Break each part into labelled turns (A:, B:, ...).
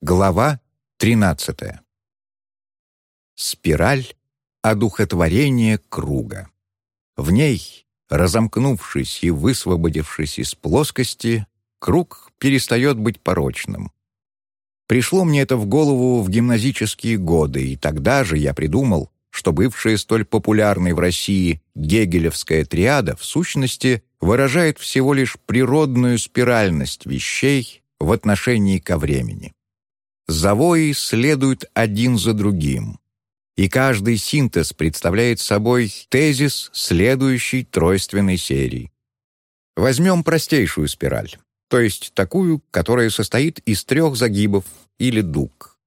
A: Глава 13. Спираль одухотворения круга. В ней, разомкнувшись и высвободившись из плоскости, круг перестает быть порочным. Пришло мне это в голову в гимназические годы, и тогда же я придумал, что бывшая столь популярной в России гегелевская триада в сущности выражает всего лишь природную спиральность вещей в отношении ко времени. Завои следуют один за другим, и каждый синтез представляет собой тезис следующей тройственной серии. Возьмем простейшую спираль, то есть такую, которая состоит из трех загибов или дуг.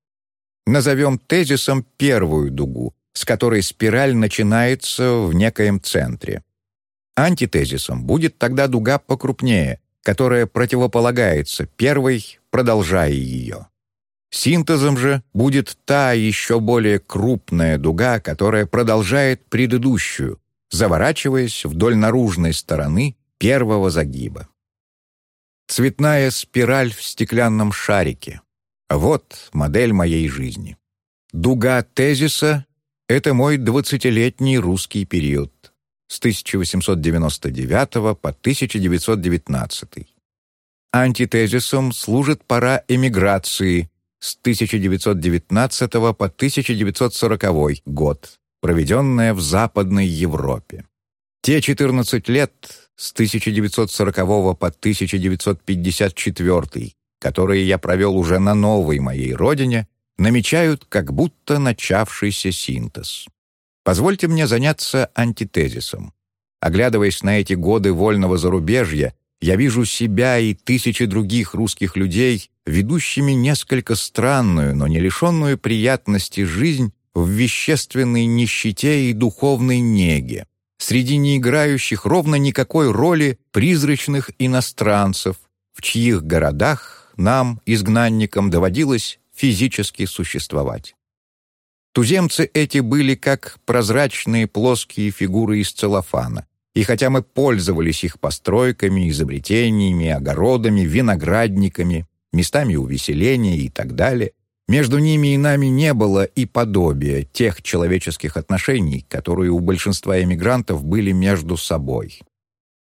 A: Назовем тезисом первую дугу, с которой спираль начинается в некоем центре. Антитезисом будет тогда дуга покрупнее, которая противополагается первой, продолжая ее. Синтезом же будет та еще более крупная дуга, которая продолжает предыдущую, заворачиваясь вдоль наружной стороны первого загиба. Цветная спираль в стеклянном шарике. Вот модель моей жизни. Дуга тезиса — это мой двадцатилетний русский период с 1899 по 1919. Антитезисом служит пора эмиграции с 1919 по 1940 год, проведенная в Западной Европе. Те 14 лет с 1940 по 1954, которые я провел уже на новой моей родине, намечают как будто начавшийся синтез. Позвольте мне заняться антитезисом. Оглядываясь на эти годы вольного зарубежья, я вижу себя и тысячи других русских людей, ведущими несколько странную, но не лишенную приятности жизнь в вещественной нищете и духовной неге, среди не играющих ровно никакой роли призрачных иностранцев, в чьих городах нам, изгнанникам, доводилось физически существовать. Туземцы эти были как прозрачные плоские фигуры из целлофана. И хотя мы пользовались их постройками, изобретениями, огородами, виноградниками, местами увеселения и так далее, между ними и нами не было и подобия тех человеческих отношений, которые у большинства эмигрантов были между собой.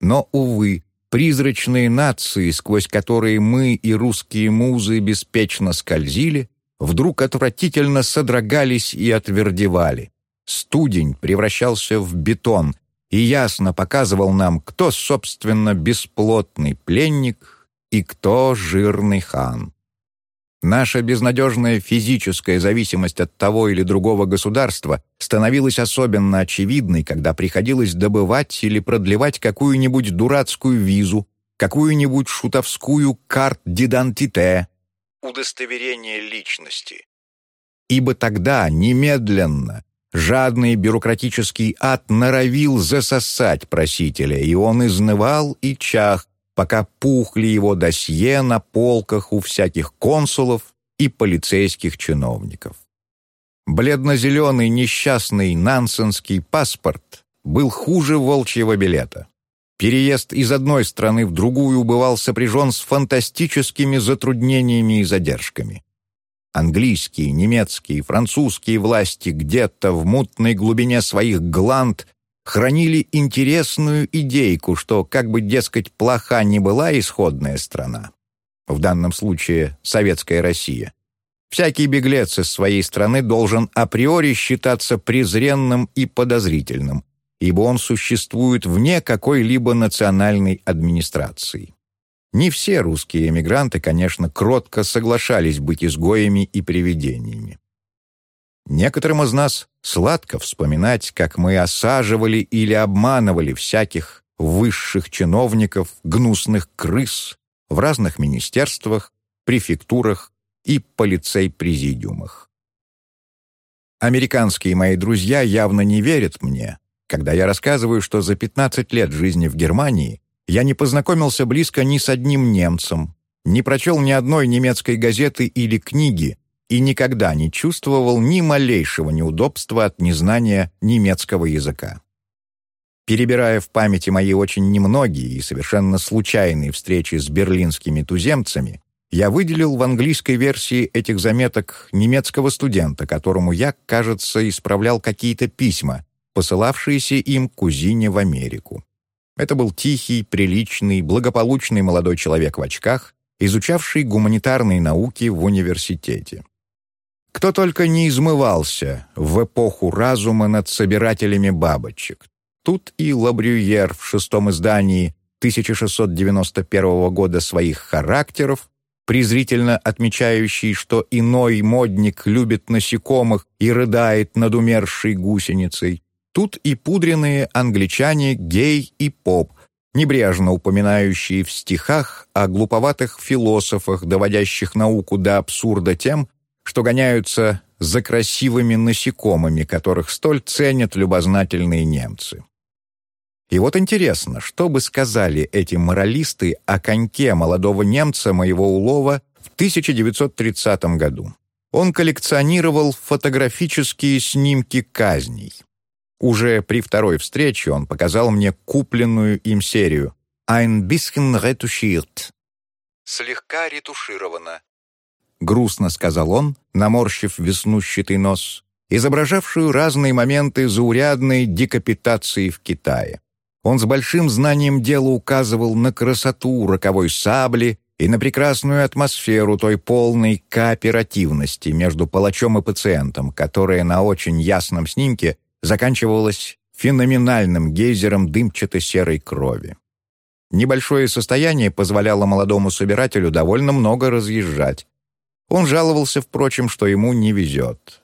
A: Но, увы, призрачные нации, сквозь которые мы и русские музы беспечно скользили, вдруг отвратительно содрогались и отвердевали. Студень превращался в бетон и ясно показывал нам, кто, собственно, бесплотный пленник и кто жирный хан. Наша безнадежная физическая зависимость от того или другого государства становилась особенно очевидной, когда приходилось добывать или продлевать какую-нибудь дурацкую визу, какую-нибудь шутовскую карт дидантите, удостоверение личности. Ибо тогда, немедленно, жадный бюрократический ад норовил засосать просителя, и он изнывал и чах, пока пухли его досье на полках у всяких консулов и полицейских чиновников. Бледно-зеленый несчастный нансенский паспорт был хуже волчьего билета. Переезд из одной страны в другую бывал сопряжен с фантастическими затруднениями и задержками. Английские, немецкие, французские власти где-то в мутной глубине своих гланд хранили интересную идейку, что, как бы, дескать, плоха не была исходная страна, в данном случае Советская Россия, всякий беглец из своей страны должен априори считаться презренным и подозрительным, ибо он существует вне какой-либо национальной администрации. Не все русские эмигранты, конечно, кротко соглашались быть изгоями и привидениями. Некоторым из нас сладко вспоминать, как мы осаживали или обманывали всяких высших чиновников, гнусных крыс в разных министерствах, префектурах и полицей-президиумах. Американские мои друзья явно не верят мне, когда я рассказываю, что за 15 лет жизни в Германии я не познакомился близко ни с одним немцем, не прочел ни одной немецкой газеты или книги и никогда не чувствовал ни малейшего неудобства от незнания немецкого языка. Перебирая в памяти мои очень немногие и совершенно случайные встречи с берлинскими туземцами, я выделил в английской версии этих заметок немецкого студента, которому я, кажется, исправлял какие-то письма, посылавшиеся им кузине в Америку. Это был тихий, приличный, благополучный молодой человек в очках, изучавший гуманитарные науки в университете. Кто только не измывался в эпоху разума над собирателями бабочек. Тут и Лабрюер в шестом издании 1691 года своих характеров, презрительно отмечающий, что иной модник любит насекомых и рыдает над умершей гусеницей. Тут и пудренные англичане гей и поп, небрежно упоминающие в стихах о глуповатых философах, доводящих науку до абсурда тем, что гоняются за красивыми насекомыми, которых столь ценят любознательные немцы. И вот интересно, что бы сказали эти моралисты о коньке молодого немца моего улова в 1930 году. Он коллекционировал фотографические снимки казней. Уже при второй встрече он показал мне купленную им серию «Ein bisschen retuschiert» — «Слегка ретушировано», — грустно сказал он, наморщив веснущатый нос, изображавшую разные моменты заурядной декапитации в Китае. Он с большим знанием дела указывал на красоту роковой сабли и на прекрасную атмосферу той полной кооперативности между палачом и пациентом, которая на очень ясном снимке заканчивалась феноменальным гейзером дымчато-серой крови. Небольшое состояние позволяло молодому собирателю довольно много разъезжать. Он жаловался, впрочем, что ему не везет.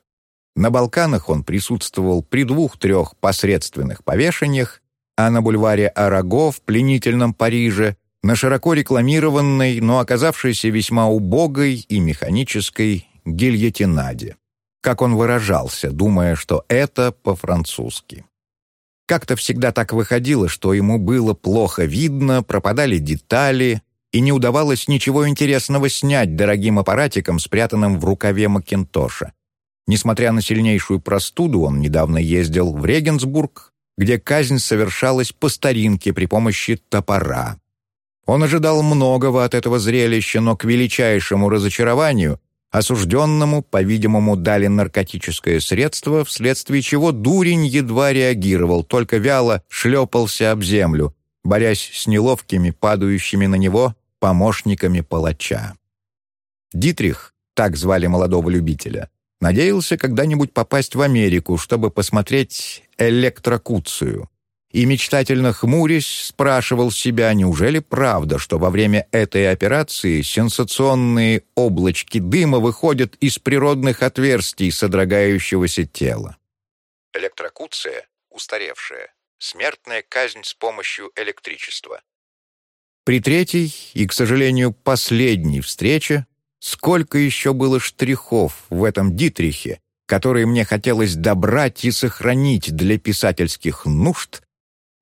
A: На Балканах он присутствовал при двух-трех посредственных повешениях а на бульваре Араго в пленительном Париже на широко рекламированной, но оказавшейся весьма убогой и механической гильотинаде. Как он выражался, думая, что это по-французски. Как-то всегда так выходило, что ему было плохо видно, пропадали детали, и не удавалось ничего интересного снять дорогим аппаратиком, спрятанным в рукаве Макинтоша. Несмотря на сильнейшую простуду, он недавно ездил в Регенсбург, где казнь совершалась по старинке при помощи топора. Он ожидал многого от этого зрелища, но к величайшему разочарованию осужденному, по-видимому, дали наркотическое средство, вследствие чего дурень едва реагировал, только вяло шлепался об землю, борясь с неловкими, падающими на него помощниками палача. Дитрих, так звали молодого любителя, Надеялся когда-нибудь попасть в Америку, чтобы посмотреть электрокуцию. И мечтательно хмурясь, спрашивал себя, неужели правда, что во время этой операции сенсационные облачки дыма выходят из природных отверстий содрогающегося тела. Электрокуция — устаревшая, смертная казнь с помощью электричества. При третьей и, к сожалению, последней встрече Сколько еще было штрихов в этом Дитрихе, которые мне хотелось добрать и сохранить для писательских нужд,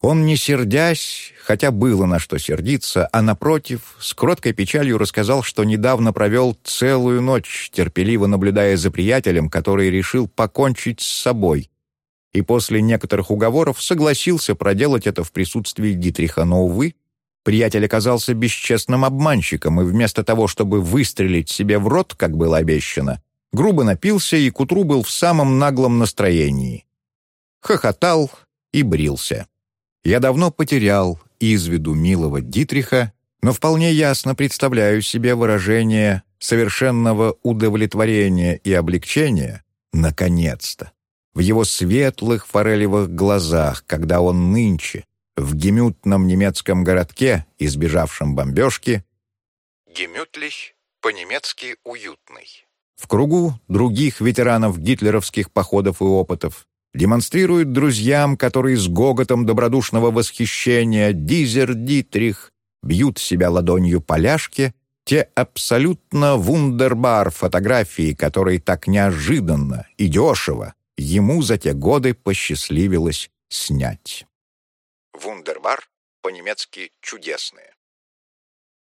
A: он, не сердясь, хотя было на что сердиться, а напротив, с кроткой печалью рассказал, что недавно провел целую ночь, терпеливо наблюдая за приятелем, который решил покончить с собой, и после некоторых уговоров согласился проделать это в присутствии Дитриха, но, увы, Приятель оказался бесчестным обманщиком, и вместо того, чтобы выстрелить себе в рот, как было обещано, грубо напился и к утру был в самом наглом настроении. Хохотал и брился. Я давно потерял из виду милого Дитриха, но вполне ясно представляю себе выражение совершенного удовлетворения и облегчения «наконец-то» в его светлых форелевых глазах, когда он нынче, в гемютном немецком городке, избежавшем бомбежки, Гемютлих по-немецки «уютный». В кругу других ветеранов гитлеровских походов и опытов демонстрирует друзьям, которые с гоготом добродушного восхищения «Дизер Дитрих» бьют себя ладонью поляшки, те абсолютно вундербар фотографии, которые так неожиданно и дешево ему за те годы посчастливилось снять. Вундербар, по-немецки «чудесные».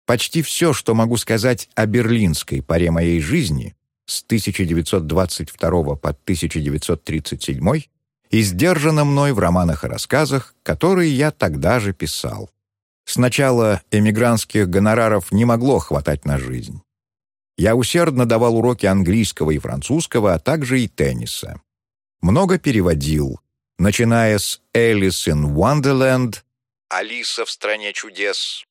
A: Почти все, что могу сказать о берлинской паре моей жизни с 1922 по 1937 издержано мной в романах и рассказах, которые я тогда же писал. Сначала эмигрантских гонораров не могло хватать на жизнь. Я усердно давал уроки английского и французского, а также и тенниса. Много переводил, начиная с «Alice in Wonderland» «Алиса в стране чудес»,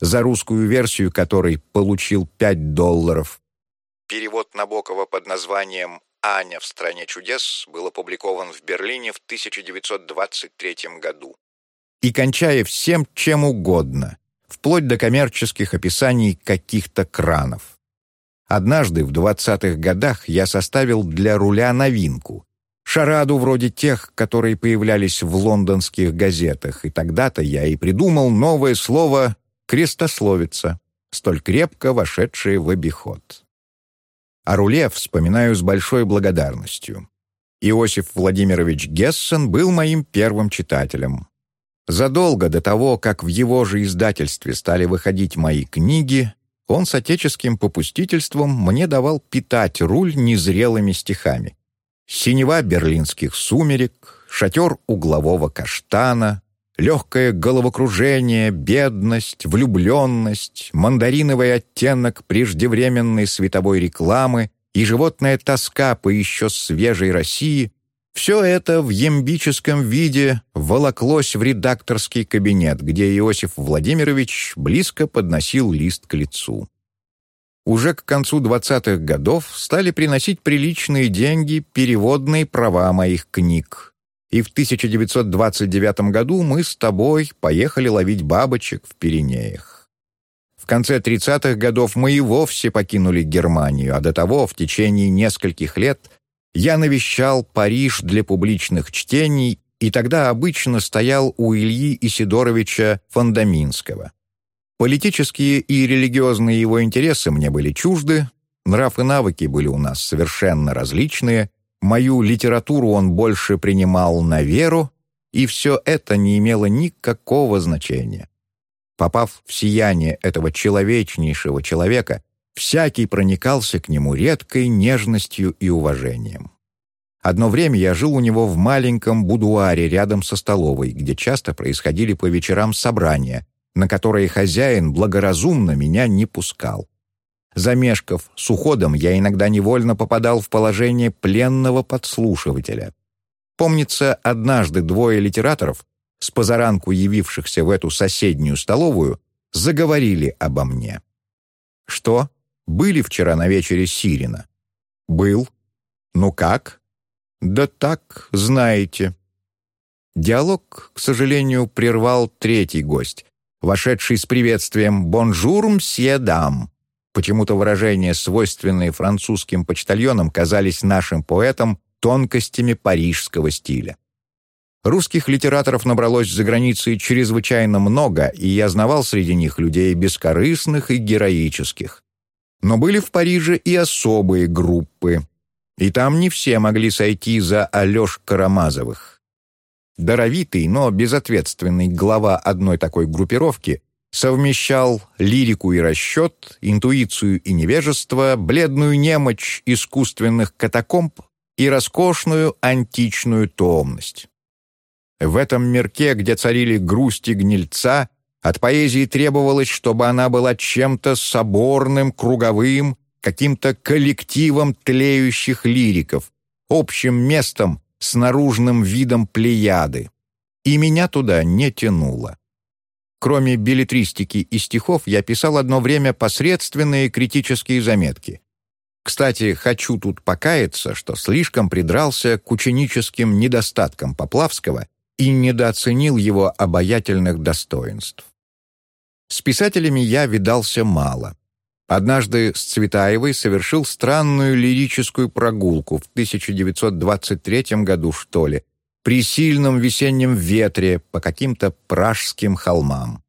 A: за русскую версию которой получил 5 долларов. Перевод Набокова под названием «Аня в стране чудес» был опубликован в Берлине в 1923 году. И кончая всем чем угодно, вплоть до коммерческих описаний каких-то кранов. Однажды в 20-х годах я составил для руля новинку — шараду вроде тех, которые появлялись в лондонских газетах, и тогда-то я и придумал новое слово «крестословица», столь крепко вошедшее в обиход. О руле вспоминаю с большой благодарностью. Иосиф Владимирович Гессен был моим первым читателем. Задолго до того, как в его же издательстве стали выходить мои книги, он с отеческим попустительством мне давал питать руль незрелыми стихами. Синева берлинских сумерек, шатер углового каштана, легкое головокружение, бедность, влюбленность, мандариновый оттенок преждевременной световой рекламы и животная тоска по еще свежей России — все это в ямбическом виде волоклось в редакторский кабинет, где Иосиф Владимирович близко подносил лист к лицу. Уже к концу 20-х годов стали приносить приличные деньги переводные права моих книг. И в 1929 году мы с тобой поехали ловить бабочек в Пиренеях. В конце 30-х годов мы и вовсе покинули Германию, а до того в течение нескольких лет я навещал Париж для публичных чтений и тогда обычно стоял у Ильи Исидоровича Фондаминского. Политические и религиозные его интересы мне были чужды, нрав и навыки были у нас совершенно различные, мою литературу он больше принимал на веру, и все это не имело никакого значения. Попав в сияние этого человечнейшего человека, Всякий проникался к нему редкой нежностью и уважением. Одно время я жил у него в маленьком будуаре рядом со столовой, где часто происходили по вечерам собрания, на которые хозяин благоразумно меня не пускал. Замешкав с уходом, я иногда невольно попадал в положение пленного подслушивателя. Помнится, однажды двое литераторов, с позаранку явившихся в эту соседнюю столовую, заговорили обо мне. «Что?» Были вчера на вечере Сирина?» «Был. Ну как?» «Да так, знаете». Диалог, к сожалению, прервал третий гость, вошедший с приветствием «Bonjour, messieurs dames». Почему-то выражения, свойственные французским почтальонам, казались нашим поэтам тонкостями парижского стиля. Русских литераторов набралось за границей чрезвычайно много, и я знавал среди них людей бескорыстных и героических. Но были в Париже и особые группы, и там не все могли сойти за Алеш Карамазовых. Даровитый, но безответственный глава одной такой группировки совмещал лирику и расчет, интуицию и невежество, бледную немочь искусственных катакомб и роскошную античную томность. В этом мирке, где царили грусть и гнильца, от поэзии требовалось, чтобы она была чем-то соборным, круговым, каким-то коллективом тлеющих лириков, общим местом с наружным видом плеяды. И меня туда не тянуло. Кроме билетристики и стихов, я писал одно время посредственные критические заметки. Кстати, хочу тут покаяться, что слишком придрался к ученическим недостаткам Поплавского и недооценил его обаятельных достоинств. С писателями я видался мало. Однажды с Цветаевой совершил странную лирическую прогулку в 1923 году, что ли, при сильном весеннем ветре по каким-то пражским холмам.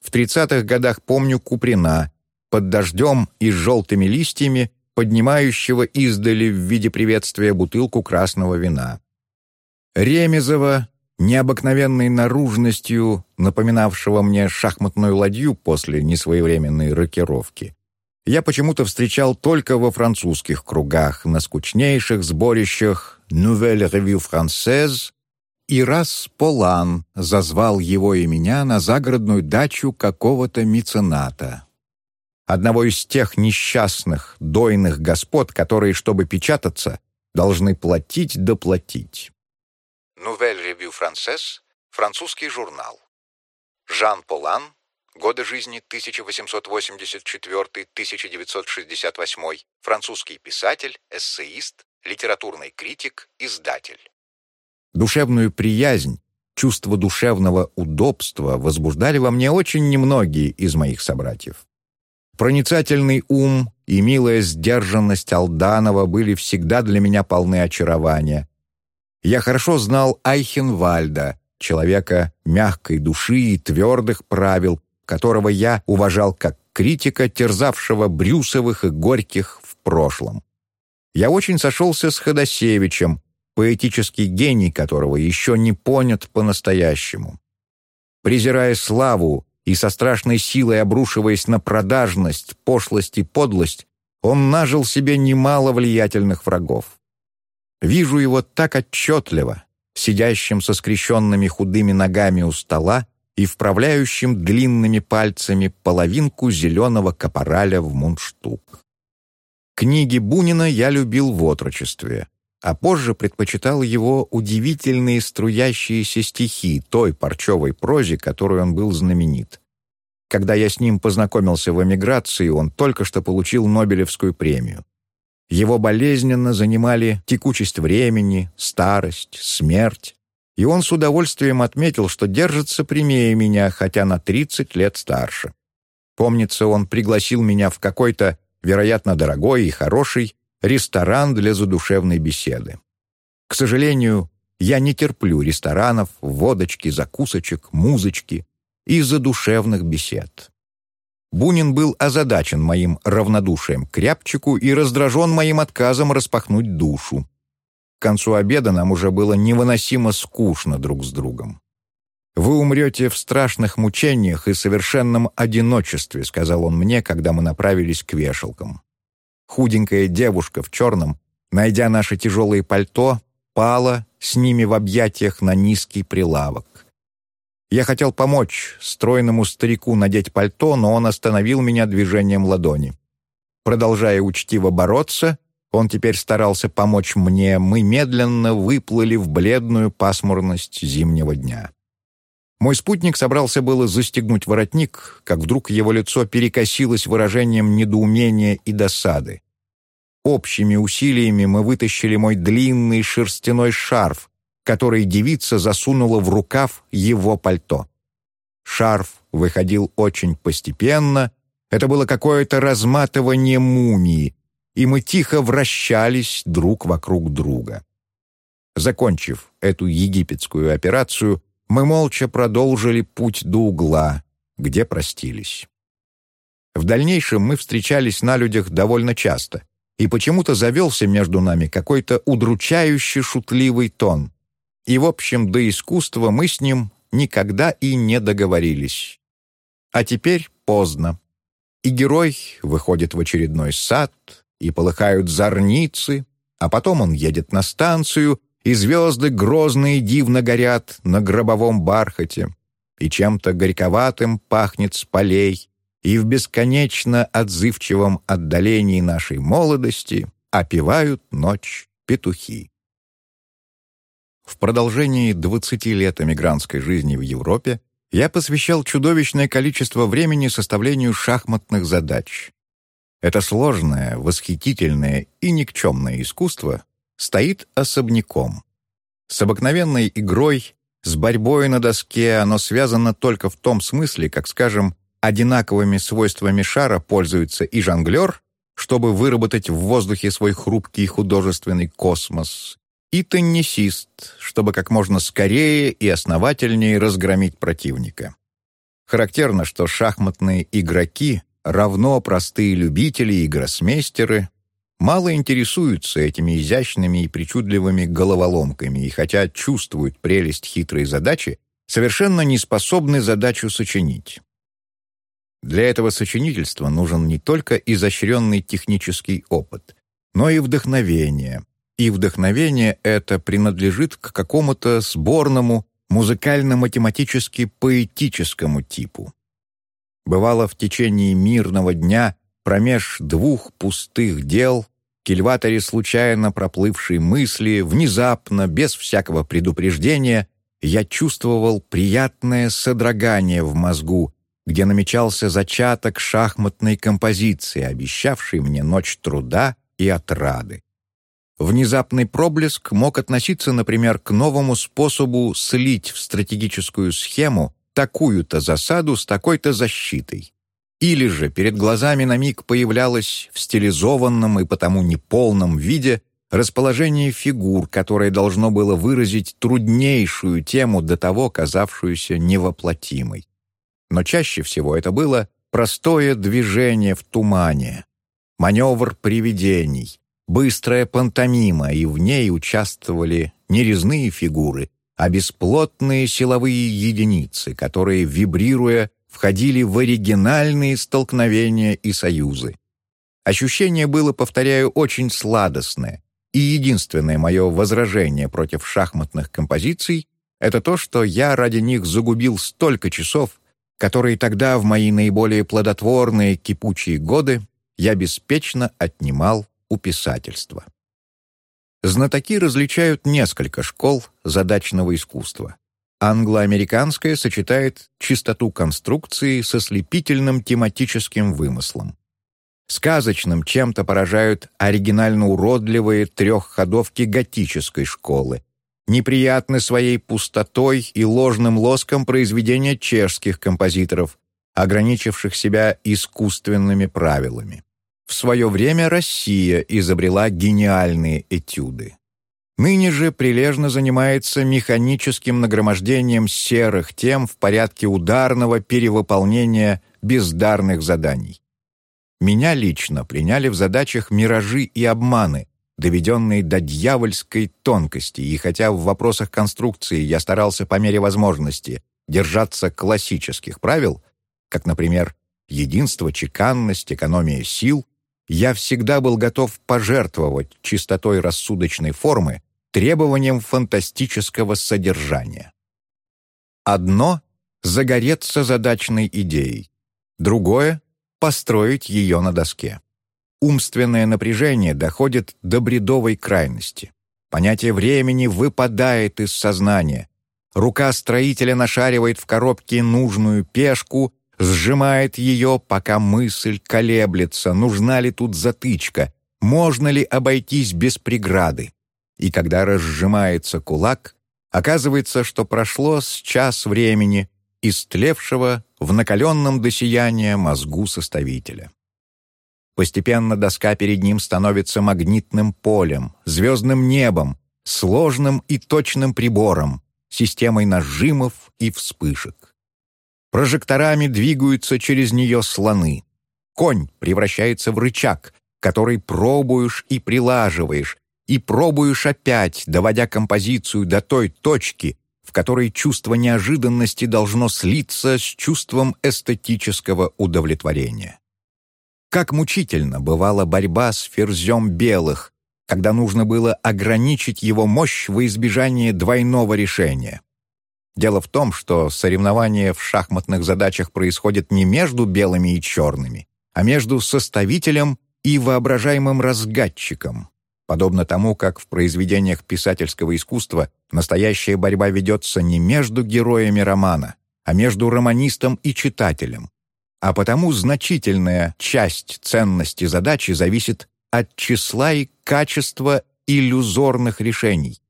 A: В 30-х годах помню Куприна, под дождем и желтыми листьями, поднимающего издали в виде приветствия бутылку красного вина. Ремезова, необыкновенной наружностью, напоминавшего мне шахматную ладью после несвоевременной рокировки, я почему-то встречал только во французских кругах, на скучнейших сборищах «Nouvelle Revue Française», и раз Полан зазвал его и меня на загородную дачу какого-то мецената. одного из тех несчастных, дойных господ, которые, чтобы печататься, должны платить доплатить. Nouvelle Revue Française, французский журнал. Жан Полан, годы жизни 1884-1968, французский писатель, эссеист, литературный критик, издатель. Душевную приязнь, чувство душевного удобства возбуждали во мне очень немногие из моих собратьев. Проницательный ум и милая сдержанность Алданова были всегда для меня полны очарования. Я хорошо знал Айхенвальда, человека мягкой души и твердых правил, которого я уважал как критика, терзавшего Брюсовых и Горьких в прошлом. Я очень сошелся с Ходосевичем, поэтический гений которого еще не понят по-настоящему. Презирая славу и со страшной силой обрушиваясь на продажность, пошлость и подлость, он нажил себе немало влиятельных врагов. Вижу его так отчетливо, сидящим со скрещенными худыми ногами у стола и вправляющим длинными пальцами половинку зеленого капораля в мундштук. Книги Бунина я любил в отрочестве а позже предпочитал его удивительные струящиеся стихи той парчевой прозе, которой он был знаменит. Когда я с ним познакомился в эмиграции, он только что получил Нобелевскую премию. Его болезненно занимали текучесть времени, старость, смерть, и он с удовольствием отметил, что держится прямее меня, хотя на 30 лет старше. Помнится, он пригласил меня в какой-то, вероятно, дорогой и хороший, ресторан для задушевной беседы. К сожалению, я не терплю ресторанов, водочки, закусочек, музычки и задушевных бесед. Бунин был озадачен моим равнодушием к рябчику и раздражен моим отказом распахнуть душу. К концу обеда нам уже было невыносимо скучно друг с другом. «Вы умрете в страшных мучениях и совершенном одиночестве», сказал он мне, когда мы направились к вешалкам. Худенькая девушка в черном, найдя наше тяжелое пальто, пала с ними в объятиях на низкий прилавок. Я хотел помочь стройному старику надеть пальто, но он остановил меня движением ладони. Продолжая учтиво бороться, он теперь старался помочь мне, мы медленно выплыли в бледную пасмурность зимнего дня. Мой спутник собрался было застегнуть воротник, как вдруг его лицо перекосилось выражением недоумения и досады. Общими усилиями мы вытащили мой длинный шерстяной шарф, который девица засунула в рукав его пальто. Шарф выходил очень постепенно, это было какое-то разматывание мумии, и мы тихо вращались друг вокруг друга. Закончив эту египетскую операцию, мы молча продолжили путь до угла, где простились. В дальнейшем мы встречались на людях довольно часто, и почему-то завелся между нами какой-то удручающий шутливый тон. И, в общем, до искусства мы с ним никогда и не договорились. А теперь поздно. И герой выходит в очередной сад, и полыхают зорницы, а потом он едет на станцию, и звезды грозные дивно горят на гробовом бархате, и чем-то горьковатым пахнет с полей, и в бесконечно отзывчивом отдалении нашей молодости опевают ночь петухи. В продолжении 20 лет эмигрантской жизни в Европе я посвящал чудовищное количество времени составлению шахматных задач. Это сложное, восхитительное и никчемное искусство стоит особняком. С обыкновенной игрой, с борьбой на доске оно связано только в том смысле, как, скажем, одинаковыми свойствами шара пользуется и жонглер, чтобы выработать в воздухе свой хрупкий художественный космос, и теннисист, чтобы как можно скорее и основательнее разгромить противника. Характерно, что шахматные игроки равно простые любители и гроссмейстеры мало интересуются этими изящными и причудливыми головоломками и хотя чувствуют прелесть хитрой задачи, совершенно не способны задачу сочинить. Для этого сочинительства нужен не только изощренный технический опыт, но и вдохновение. И вдохновение это принадлежит к какому-то сборному музыкально-математически-поэтическому типу. Бывало, в течение мирного дня промеж двух пустых дел кильваторе случайно проплывшей мысли, внезапно, без всякого предупреждения, я чувствовал приятное содрогание в мозгу, где намечался зачаток шахматной композиции, обещавшей мне ночь труда и отрады. Внезапный проблеск мог относиться, например, к новому способу слить в стратегическую схему такую-то засаду с такой-то защитой. Или же перед глазами на миг появлялось в стилизованном и потому неполном виде расположение фигур, которое должно было выразить труднейшую тему до того, казавшуюся невоплотимой. Но чаще всего это было простое движение в тумане, маневр привидений, быстрая пантомима, и в ней участвовали не резные фигуры, а бесплотные силовые единицы, которые, вибрируя, входили в оригинальные столкновения и союзы. Ощущение было, повторяю, очень сладостное, и единственное мое возражение против шахматных композиций — это то, что я ради них загубил столько часов, которые тогда, в мои наиболее плодотворные кипучие годы, я беспечно отнимал у писательства. Знатоки различают несколько школ задачного искусства. Англо-американская сочетает чистоту конструкции со слепительным тематическим вымыслом. Сказочным чем-то поражают оригинально уродливые трехходовки готической школы, неприятны своей пустотой и ложным лоском произведения чешских композиторов, ограничивших себя искусственными правилами. В свое время Россия изобрела гениальные этюды. Ныне же прилежно занимается механическим нагромождением серых тем в порядке ударного перевыполнения бездарных заданий. Меня лично приняли в задачах миражи и обманы, доведенные до дьявольской тонкости, и хотя в вопросах конструкции я старался по мере возможности держаться классических правил, как, например, единство, чеканность, экономия сил, я всегда был готов пожертвовать чистотой рассудочной формы требованием фантастического содержания. Одно — загореться задачной идеей, другое — построить ее на доске. Умственное напряжение доходит до бредовой крайности. Понятие времени выпадает из сознания. Рука строителя нашаривает в коробке нужную пешку, сжимает ее, пока мысль колеблется, нужна ли тут затычка, можно ли обойтись без преграды и когда разжимается кулак, оказывается, что прошло с час времени, истлевшего в накаленном до сияния мозгу составителя. Постепенно доска перед ним становится магнитным полем, звездным небом, сложным и точным прибором, системой нажимов и вспышек. Прожекторами двигаются через нее слоны. Конь превращается в рычаг, который пробуешь и прилаживаешь, и пробуешь опять, доводя композицию до той точки, в которой чувство неожиданности должно слиться с чувством эстетического удовлетворения. Как мучительно бывала борьба с ферзем белых, когда нужно было ограничить его мощь во избежание двойного решения. Дело в том, что соревнование в шахматных задачах происходит не между белыми и черными, а между составителем и воображаемым разгадчиком, Подобно тому, как в произведениях писательского искусства настоящая борьба ведется не между героями романа, а между романистом и читателем. А потому значительная часть ценности задачи зависит от числа и качества иллюзорных решений,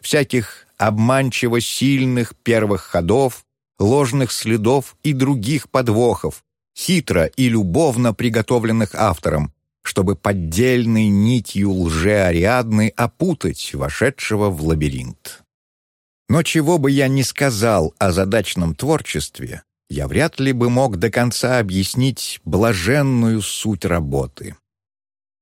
A: всяких обманчиво сильных первых ходов, ложных следов и других подвохов, хитро и любовно приготовленных автором, чтобы поддельной нитью лже-ариадны опутать вошедшего в лабиринт. Но чего бы я ни сказал о задачном творчестве, я вряд ли бы мог до конца объяснить блаженную суть работы.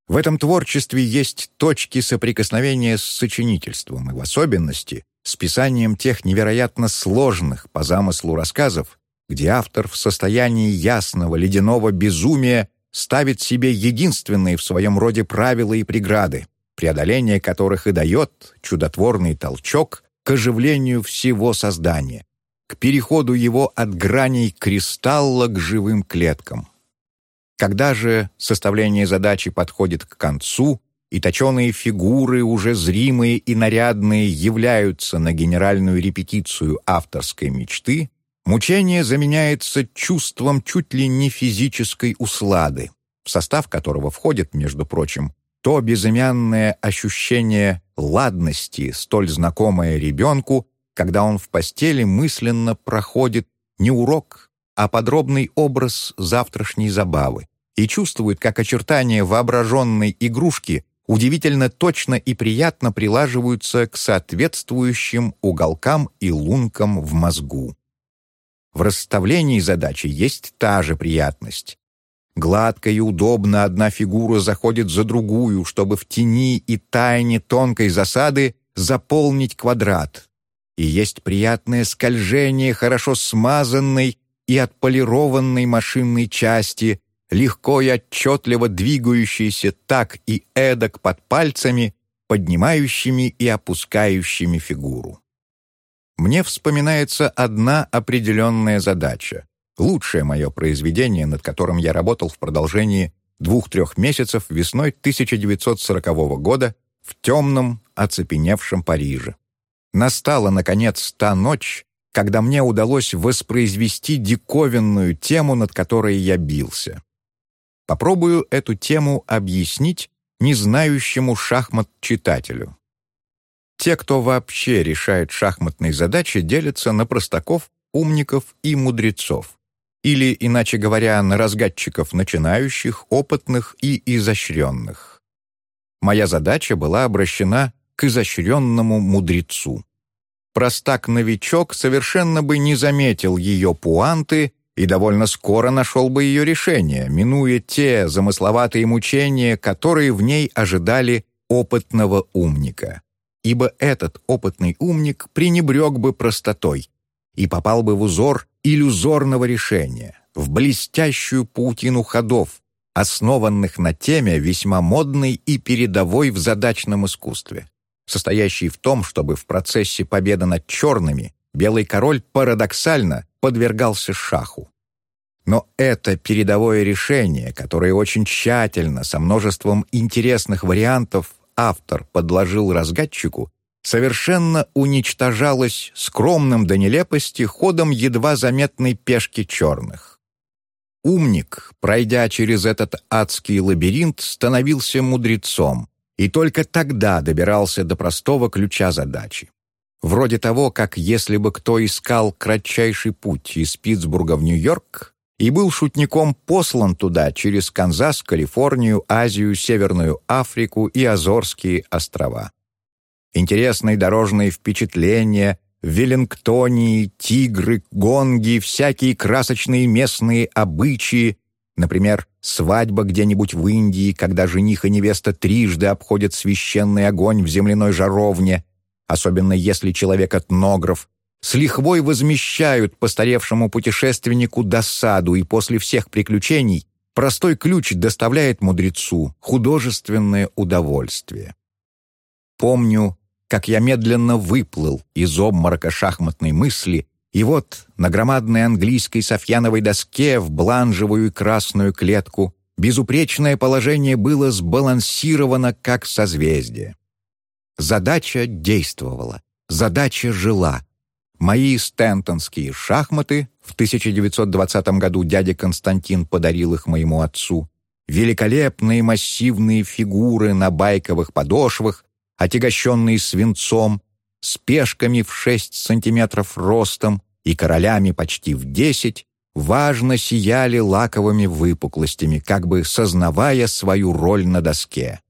A: В этом творчестве есть точки соприкосновения с сочинительством, и в особенности с писанием тех невероятно сложных по замыслу рассказов, где автор в состоянии ясного ледяного безумия ставит себе единственные в своем роде правила и преграды, преодоление которых и дает чудотворный толчок к оживлению всего создания. к переходу его от граней кристалла к живым клеткам. Когда же составление задачи подходит к концу, и точеные фигуры, уже зримые и нарядные, являются на генеральную репетицию авторской мечты, мучение заменяется чувством чуть ли не физической услады, в состав которого входит, между прочим, то безымянное ощущение ладности, столь знакомое ребенку, когда он в постели мысленно проходит не урок, а подробный образ завтрашней забавы и чувствует, как очертания воображенной игрушки удивительно точно и приятно прилаживаются к соответствующим уголкам и лункам в мозгу. В расставлении задачи есть та же приятность. Гладко и удобно одна фигура заходит за другую, чтобы в тени и тайне тонкой засады заполнить квадрат. И есть приятное скольжение хорошо смазанной и отполированной машинной части, легко и отчетливо двигающейся так и эдак под пальцами, поднимающими и опускающими фигуру. Мне вспоминается одна определенная задача, лучшее мое произведение, над которым я работал в продолжении двух-трех месяцев весной 1940 года в темном, оцепеневшем Париже. Настала, наконец, та ночь, когда мне удалось воспроизвести диковинную тему, над которой я бился. Попробую эту тему объяснить незнающему шахмат читателю. Те, кто вообще решает шахматные задачи, делятся на простаков, умников и мудрецов. Или, иначе говоря, на разгадчиков начинающих, опытных и изощренных. Моя задача была обращена к изощренному мудрецу. Простак-новичок совершенно бы не заметил ее пуанты и довольно скоро нашел бы ее решение, минуя те замысловатые мучения, которые в ней ожидали опытного умника. Ибо этот опытный умник пренебрег бы простотой и попал бы в узор иллюзорного решения, в блестящую паутину ходов, основанных на теме весьма модной и передовой в задачном искусстве, состоящей в том, чтобы в процессе победы над черными белый король парадоксально подвергался шаху. Но это передовое решение, которое очень тщательно, со множеством интересных вариантов, автор подложил разгадчику, совершенно уничтожалось скромным до нелепости ходом едва заметной пешки черных. Умник, пройдя через этот адский лабиринт, становился мудрецом, и только тогда добирался до простого ключа задачи. Вроде того, как если бы кто искал кратчайший путь из Питтсбурга в Нью-Йорк и был шутником послан туда через Канзас, Калифорнию, Азию, Северную Африку и Азорские острова. Интересные дорожные впечатления, Веллингтонии, тигры, гонги, всякие красочные местные обычаи, например, свадьба где-нибудь в Индии, когда жених и невеста трижды обходят священный огонь в земляной жаровне — особенно если человек этнограф, с лихвой возмещают постаревшему путешественнику досаду, и после всех приключений простой ключ доставляет мудрецу художественное удовольствие. Помню, как я медленно выплыл из обморока шахматной мысли, и вот на громадной английской софьяновой доске в бланжевую красную клетку безупречное положение было сбалансировано как созвездие. Задача действовала, задача жила. Мои стентонские шахматы, в 1920 году дядя Константин подарил их моему отцу, великолепные массивные фигуры на байковых подошвах, отягощенные свинцом, с пешками в 6 сантиметров ростом и королями почти в 10, важно сияли лаковыми выпуклостями, как бы сознавая свою роль на доске.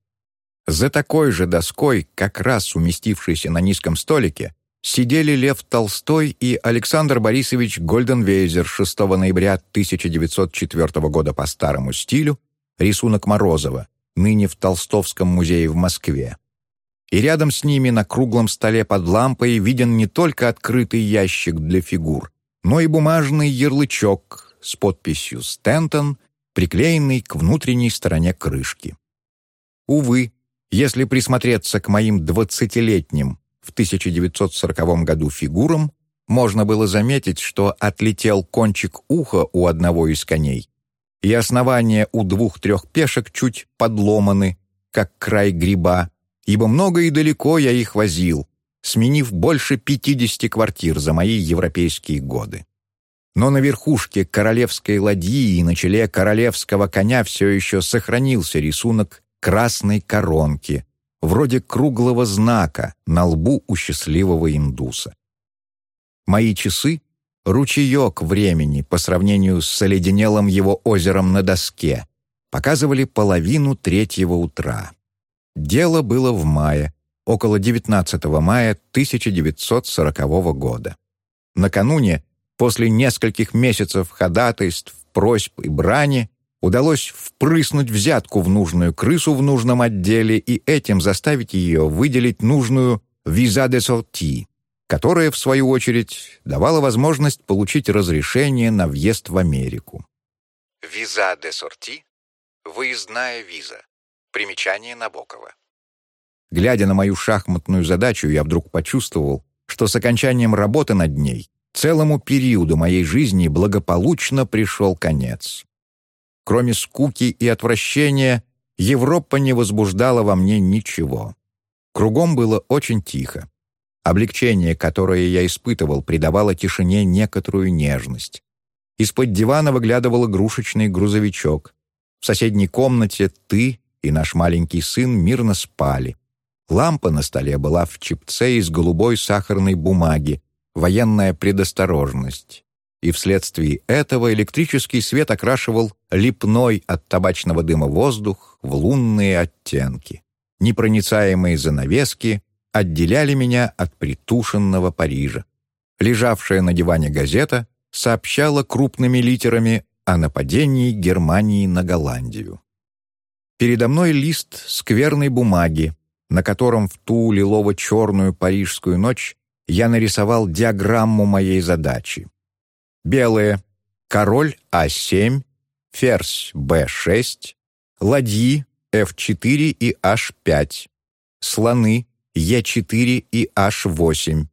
A: За такой же доской, как раз уместившейся на низком столике, сидели Лев Толстой и Александр Борисович Гольденвейзер 6 ноября 1904 года по старому стилю, рисунок Морозова, ныне в Толстовском музее в Москве. И рядом с ними на круглом столе под лампой виден не только открытый ящик для фигур, но и бумажный ярлычок с подписью «Стентон», приклеенный к внутренней стороне крышки. Увы, если присмотреться к моим двадцатилетним в 1940 году фигурам, можно было заметить, что отлетел кончик уха у одного из коней, и основания у двух-трех пешек чуть подломаны, как край гриба, ибо много и далеко я их возил, сменив больше 50 квартир за мои европейские годы. Но на верхушке королевской ладьи и на челе королевского коня все еще сохранился рисунок красной коронки, вроде круглого знака на лбу у счастливого индуса. Мои часы — ручеек времени по сравнению с оледенелым его озером на доске, показывали половину третьего утра. Дело было в мае, около 19 мая 1940 года. Накануне, после нескольких месяцев ходатайств, просьб и брани, удалось впрыснуть взятку в нужную крысу в нужном отделе и этим заставить ее выделить нужную «виза де сорти», которая, в свою очередь, давала возможность получить разрешение на въезд в Америку.
B: «Виза де сорти» — выездная виза. Примечание Набокова.
A: Глядя на мою шахматную задачу, я вдруг почувствовал, что с окончанием работы над ней целому периоду моей жизни благополучно пришел конец. Кроме скуки и отвращения, Европа не возбуждала во мне ничего. Кругом было очень тихо. Облегчение, которое я испытывал, придавало тишине некоторую нежность. Из-под дивана выглядывал игрушечный грузовичок. В соседней комнате ты и наш маленький сын мирно спали. Лампа на столе была в чипце из голубой сахарной бумаги, военная предосторожность. И вследствие этого электрический свет окрашивал липной от табачного дыма воздух в лунные оттенки. Непроницаемые занавески отделяли меня от притушенного Парижа. Лежавшая на диване газета сообщала крупными литерами о нападении Германии на Голландию. Передо мной лист скверной бумаги, на котором в ту лилово-черную парижскую ночь я нарисовал диаграмму моей задачи. Белые — король А7, ферзь Б6, ладьи F4 и H5, слоны Е4 и H8,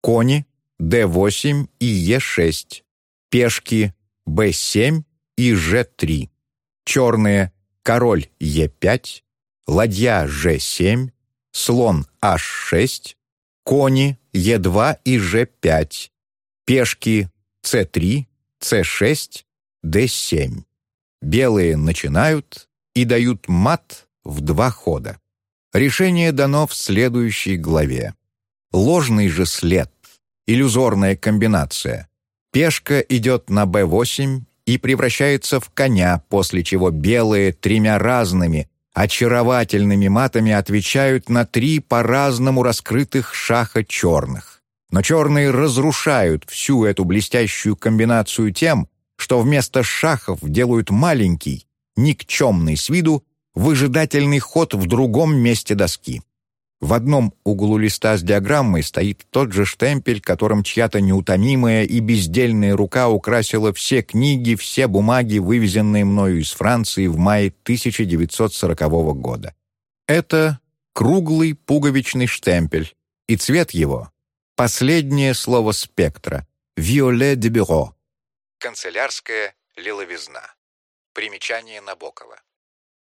A: кони D8 и Е6, пешки Б7 и Ж3, черные король Е5, ладья Ж7, слон H6, кони Е2 и Ж5, пешки С3, С6, Д7. Белые начинают и дают мат в два хода. Решение дано в следующей главе. Ложный же след, иллюзорная комбинация. Пешка идет на b8 и превращается в коня, после чего белые тремя разными, очаровательными матами отвечают на три по-разному раскрытых шаха черных. Но черные разрушают всю эту блестящую комбинацию тем, что вместо шахов делают маленький, никчемный с виду, выжидательный ход в другом месте доски. В одном углу листа с диаграммой стоит тот же штемпель, которым чья-то неутомимая и бездельная рука украсила все книги, все бумаги, вывезенные мною из Франции в мае 1940 года. Это круглый пуговичный штемпель, и цвет его — последнее слово спектра — «violet de bureau».
B: Канцелярская лиловизна. Примечание Набокова.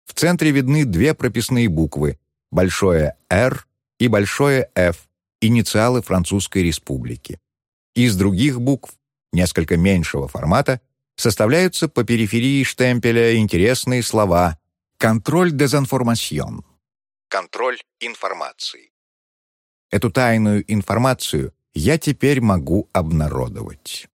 A: В центре видны две прописные буквы — большое «Р» и большое «Ф», инициалы Французской Республики. Из других букв, несколько меньшего формата, составляются по периферии штемпеля интересные слова «контроль дезинформацион» —
B: контроль информации.
A: Эту тайную информацию я теперь могу обнародовать.